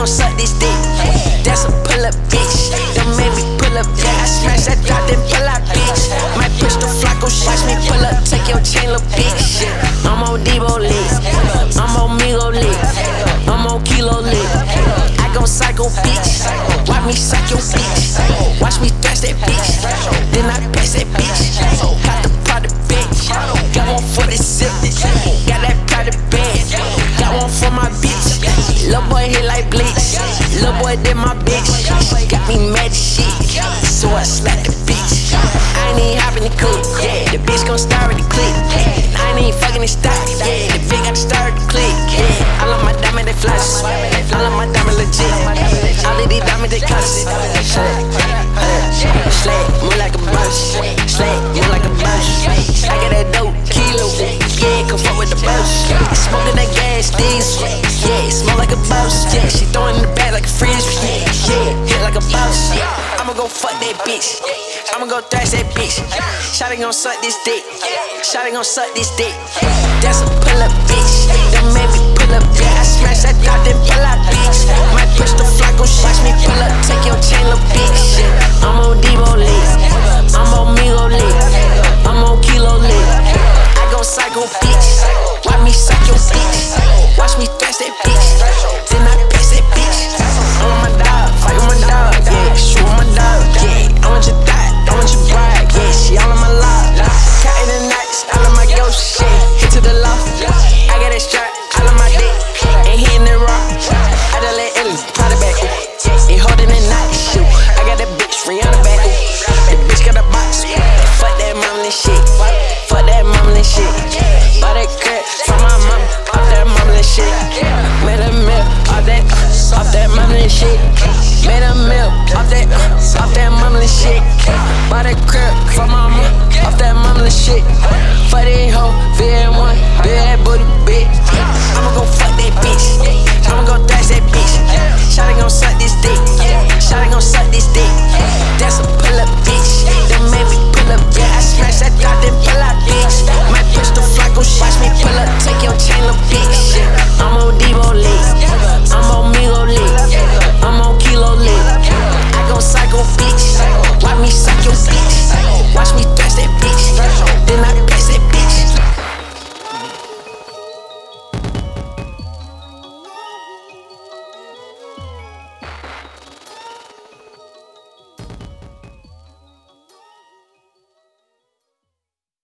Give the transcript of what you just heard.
gon' suck this dick. That's a pull up bitch. Don't make me pull up, yeah. I smash that drop, then pull out, bitch. Push the flock, go watch me pull up, take your chain, little bitch. I'm on Debo lit. I'm on Migo lit. I'm on Kilo lit. I go psycho, bitch. Watch me your bitch. Watch me thrash that bitch. Then I pass that bitch. Got the boy hit like bleach. Lil' boy did my bitch. Got me mad shit. So I slapped the bitch. I ain't even hopping the. Yeah, the bitch gon' start with the click. I ain't even fucking the stock. The bitch got to start the click. Yeah, all of my diamond they flash. All of my diamond legit. All of these diamonds they cost. Like a boss. Yeah, she throwing in the bag like a fridge. Yeah, hit like a boss. Yeah. I'ma go fuck that bitch. I'ma go thrash that bitch. Shotty gon' suck this dick. Shotty gon' suck this dick. That's a pull up and shit.